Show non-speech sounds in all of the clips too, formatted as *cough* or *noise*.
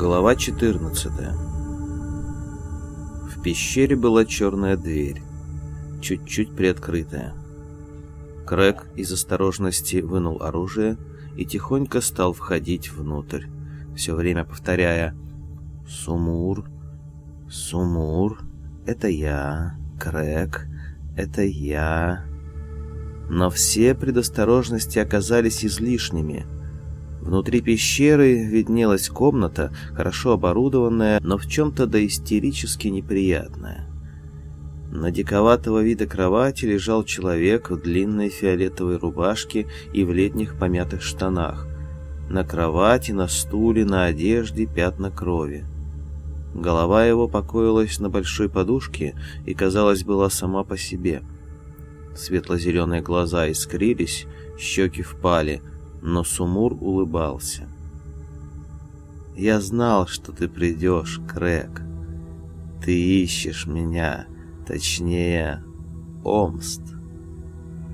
Глава 14 В пещере была черная дверь, чуть-чуть приоткрытая. Крэг из осторожности вынул оружие и тихонько стал входить внутрь, все время повторяя «Сумур, Сумур, это я, Крэг, это я». Но все предосторожности оказались излишними — Внутри пещеры виднелась комната, хорошо оборудованная, но в чем-то доистерически неприятная. На диковатого вида кровати лежал человек в длинной фиолетовой рубашке и в летних помятых штанах. На кровати, на стуле, на одежде пятна крови. Голова его покоилась на большой подушке и, казалось, была сама по себе. Светло-зеленые глаза искрились, щеки впали — но Сумур улыбался. «Я знал, что ты придешь, Крэг. Ты ищешь меня, точнее, Омст.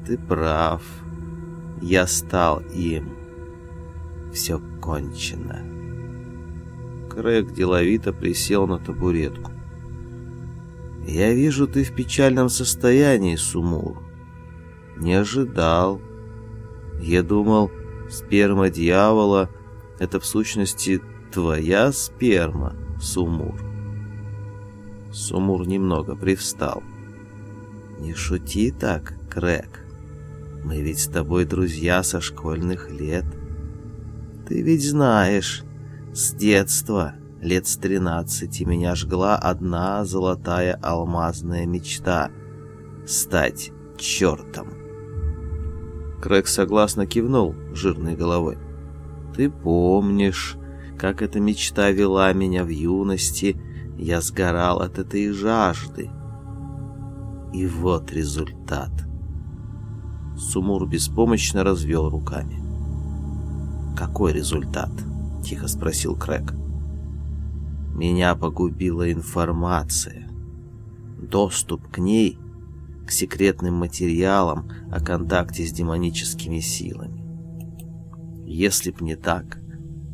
Ты прав. Я стал им. Все кончено». Крэг деловито присел на табуретку. «Я вижу, ты в печальном состоянии, Сумур. Не ожидал. Я думал, Сперма дьявола — это в сущности твоя сперма, Сумур. Сумур немного привстал. Не шути так, Крэг. Мы ведь с тобой друзья со школьных лет. Ты ведь знаешь, с детства, лет с тринадцати, меня жгла одна золотая алмазная мечта — стать чертом. Крэг согласно кивнул жирной головой. «Ты помнишь, как эта мечта вела меня в юности, я сгорал от этой жажды. И вот результат». Сумур беспомощно развел руками. «Какой результат?» — тихо спросил Крэг. «Меня погубила информация. Доступ к ней к секретным материалам о контакте с демоническими силами. Если б не так,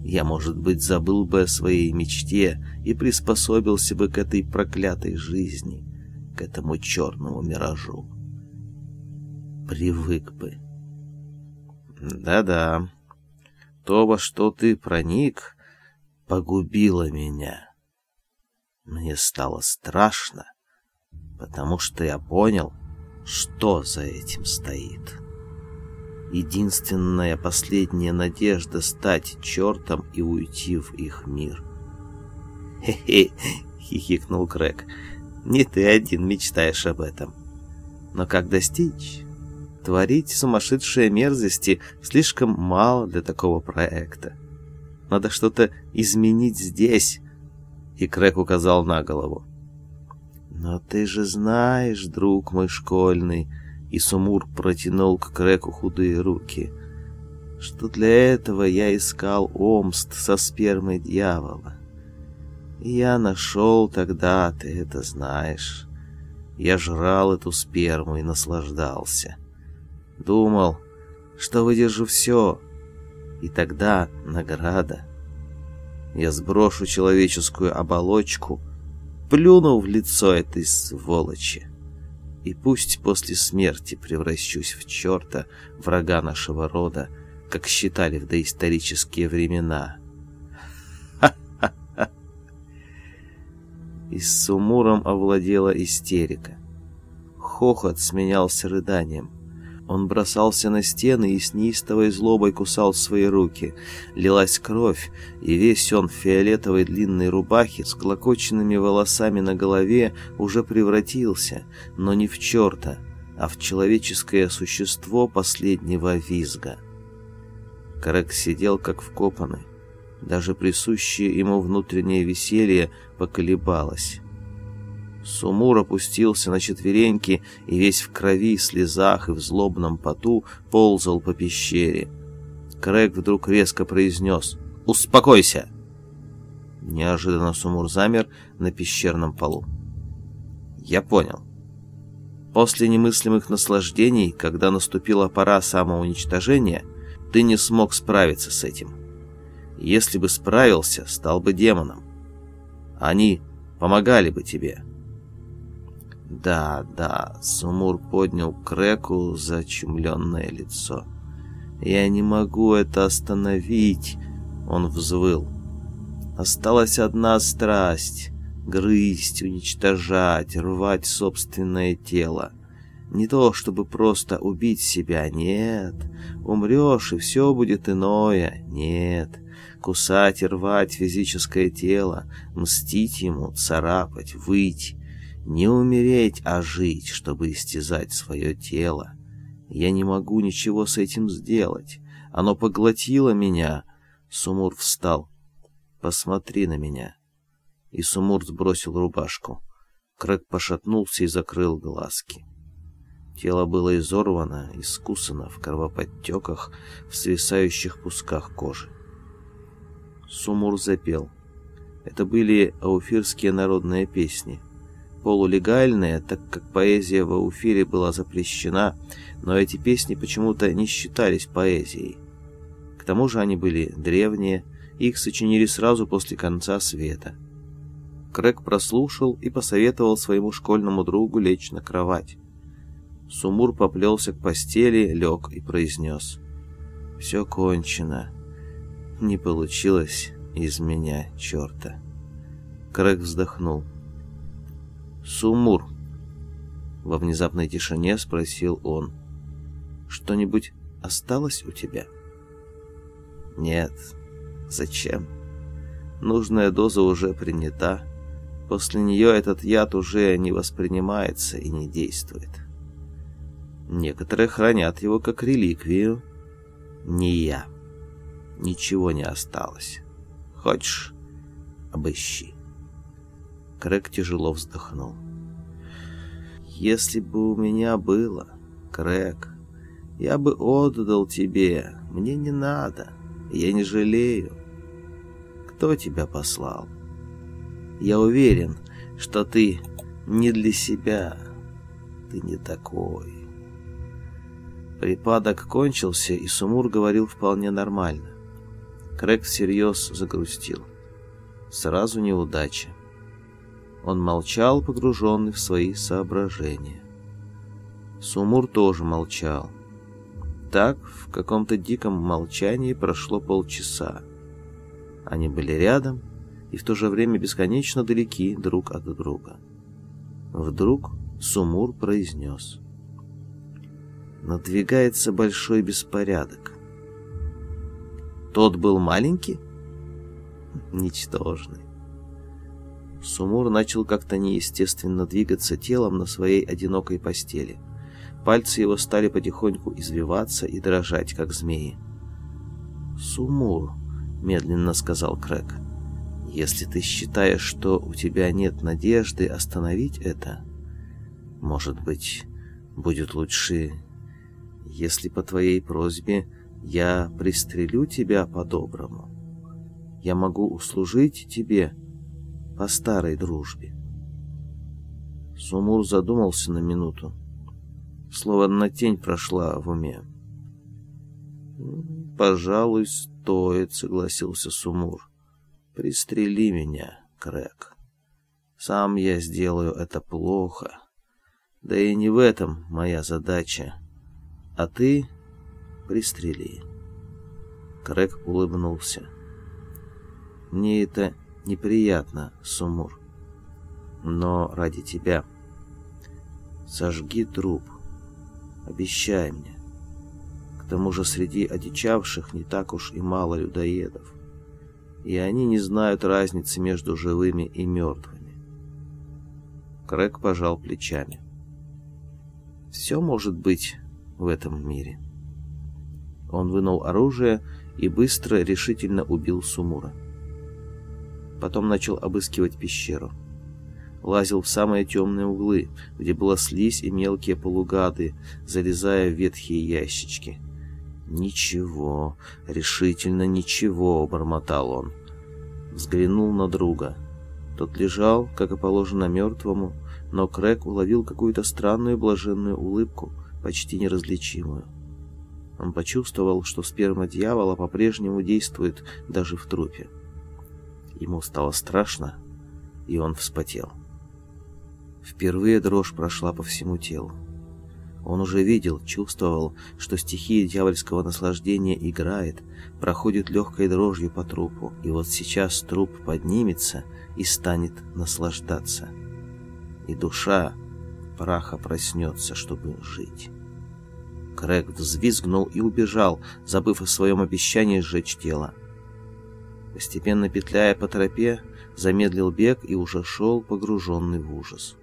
я, может быть, забыл бы о своей мечте и приспособился бы к этой проклятой жизни, к этому черному миражу. Привык бы. Да-да, то, во что ты проник, погубило меня. Мне стало страшно, потому что я понял, что за этим стоит. Единственная последняя надежда стать чертом и уйти в их мир. «Хе-хе!» — хихикнул Крэг. «Не ты один мечтаешь об этом. Но как достичь? Творить сумасшедшие мерзости слишком мало для такого проекта. Надо что-то изменить здесь». И Крэг указал на голову. «Но ты же знаешь, друг мой школьный...» И Сумур протянул к Креку худые руки. «Что для этого я искал омст со спермой дьявола. И я нашел тогда, ты это знаешь. Я жрал эту сперму и наслаждался. Думал, что выдержу все, и тогда награда. Я сброшу человеческую оболочку — плюнул в лицо этой сволочи. И пусть после смерти превращусь в черта, врага нашего рода, как считали в доисторические времена. Ха-ха-ха! *laughs* И с Сумуром овладела истерика. Хохот сменялся рыданием. Он бросался на стены и с неистовой злобой кусал свои руки. Лилась кровь, и весь он в фиолетовой длинной рубахе с клокоченными волосами на голове уже превратился, но не в черта, а в человеческое существо последнего визга. Карек сидел как вкопанный. Даже присущее ему внутреннее веселье поколебалось. Сумур опустился на четвереньки и весь в крови, слезах и в злобном поту ползал по пещере. Крэг вдруг резко произнес «Успокойся!». Неожиданно Сумур замер на пещерном полу. «Я понял. После немыслимых наслаждений, когда наступила пора самоуничтожения, ты не смог справиться с этим. Если бы справился, стал бы демоном. Они помогали бы тебе. Да, да, Сумур поднял Креку зачумленное лицо. Я не могу это остановить, он взвыл. Осталась одна страсть — грызть, уничтожать, рвать собственное тело. Не то, чтобы просто убить себя, нет. Умрешь, и все будет иное, нет. Кусать и рвать физическое тело, мстить ему, царапать, выть. Не умереть, а жить, чтобы истязать свое тело. Я не могу ничего с этим сделать. Оно поглотило меня. Сумур встал. Посмотри на меня. И Сумур сбросил рубашку. Крэк пошатнулся и закрыл глазки. Тело было изорвано, искусано в кровоподтеках, в свисающих кусках кожи. Сумур запел. Это были ауфирские народные песни. Полулегальные, так как поэзия в Ауфире была запрещена, но эти песни почему-то не считались поэзией. К тому же они были древние, их сочинили сразу после конца света. Крэк прослушал и посоветовал своему школьному другу лечь на кровать. Сумур поплелся к постели, лег и произнес. «Все кончено. Не получилось из меня черта». Крэк вздохнул. «Сумур!» Во внезапной тишине спросил он. «Что-нибудь осталось у тебя?» «Нет. Зачем? Нужная доза уже принята. После нее этот яд уже не воспринимается и не действует». Некоторые хранят его как реликвию. Не я. Ничего не осталось. Хочешь, обыщи. Крэк тяжело вздохнул. Если бы у меня было, Крэк, я бы отдал тебе. Мне не надо. Я не жалею. Кто тебя послал? Я уверен, что ты не для себя. Ты не такой. Припадок кончился, и Сумур говорил вполне нормально. Крэк всерьез загрустил. Сразу неудача. Он молчал, погруженный в свои соображения. Сумур тоже молчал. Так, в каком-то диком молчании прошло полчаса. Они были рядом и в то же время бесконечно далеки друг от друга. Вдруг Сумур произнес — надвигается большой беспорядок. Тот был маленький? Ничтожный. Сумур начал как-то неестественно двигаться телом на своей одинокой постели. Пальцы его стали потихоньку извиваться и дрожать, как змеи. «Сумур», — медленно сказал Крэк, — «если ты считаешь, что у тебя нет надежды остановить это, может быть, будет лучше если по твоей просьбе я пристрелю тебя по-доброму, я могу услужить тебе по старой дружбе. Сумур задумался на минуту. Словно тень прошла в уме. «Пожалуй, стоит», — согласился Сумур. «Пристрели меня, Крэк. Сам я сделаю это плохо. Да и не в этом моя задача а ты пристрели. Крэк улыбнулся. Мне это неприятно, Сумур. Но ради тебя сожги труп. Обещай мне. К тому же среди одичавших не так уж и мало людоедов. И они не знают разницы между живыми и мертвыми. Крэк пожал плечами. Все может быть в этом мире. Он вынул оружие и быстро, решительно убил Сумура. Потом начал обыскивать пещеру. Лазил в самые темные углы, где была слизь и мелкие полугады, залезая в ветхие ящички. «Ничего, решительно ничего», — бормотал он. Взглянул на друга. Тот лежал, как и положено мертвому, но Крэк уловил какую-то странную блаженную улыбку — почти неразличимую. Он почувствовал, что сперма дьявола по-прежнему действует даже в трупе. Ему стало страшно, и он вспотел. Впервые дрожь прошла по всему телу. Он уже видел, чувствовал, что стихия дьявольского наслаждения играет, проходит легкой дрожью по трупу, и вот сейчас труп поднимется и станет наслаждаться. И душа праха проснется, чтобы жить. Крэг взвизгнул и убежал, забыв о своем обещании сжечь тело. Постепенно петляя по тропе, замедлил бег и уже шел погруженный в ужас.